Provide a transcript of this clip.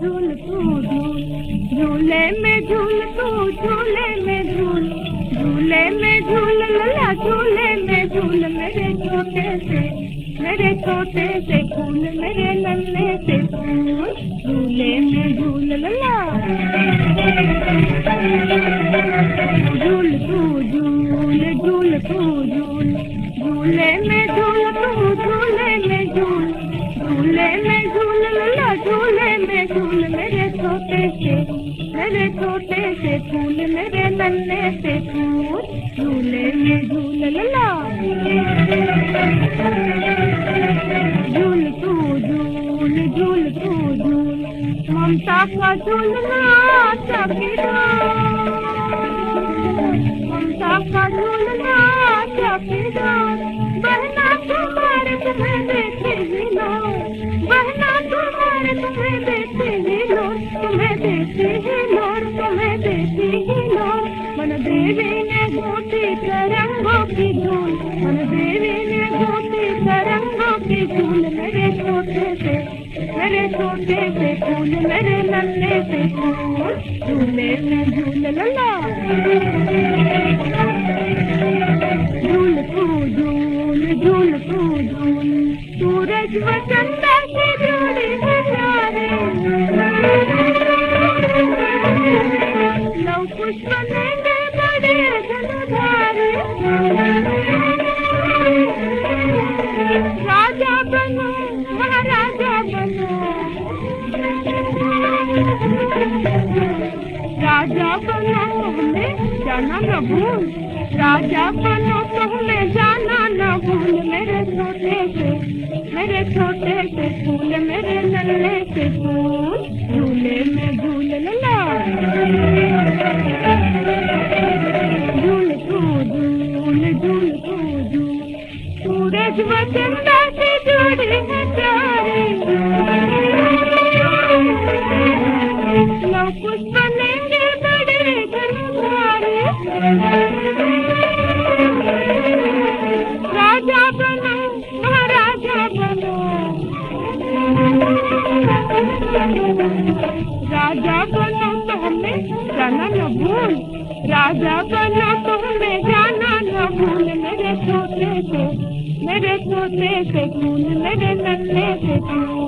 झूल तू झूल झूले में झूल तू झूले में झूल झूले में झूल लला झूले में झूल मेरे छोटे से मेरे छोटे से फूल मेरे नन्हे से फूल झूले में झूल लला झूल तू झूल झूल तू झूल झूले में झूल तू झूले में झूल झूले में झूल लला झूले झूल मेरे छोटे से मेरे छोटे से फूल मेरे नन्हे से फूल झूले में झूल लला झूल तू झूल झूल तू झूल ममता का झूलना चौकीदार ममता का झूलना चौकीदार देवी ने गोटी तरंगों की धूल मन देवी ने गोटी तरंगों की धूल मेरे छोटे से, मेरे छोटे से फूल, मेरे नन्हे से फूल। झूले में झूल लला। झूल तू झूल झूल तू झूल। सूरज हजारे लव पुष्प लेंगे राजा बनो हमें जाना न भूल। राजा बनो तो जाना न भूल। मेरे छोटे से, मेरे छोटे से फूल, मेरे नन्हे से फूल झूले में झूल लला झूल तू झूल झूल तू झूल सूरज वसंता से जुड़ी है राजा बनो तो हमें जाना न भूल। राजा बनो तो जाना न भूल। मेरे छोटे से, मेरे छोटे से भूल मेरे नन्हे से फूल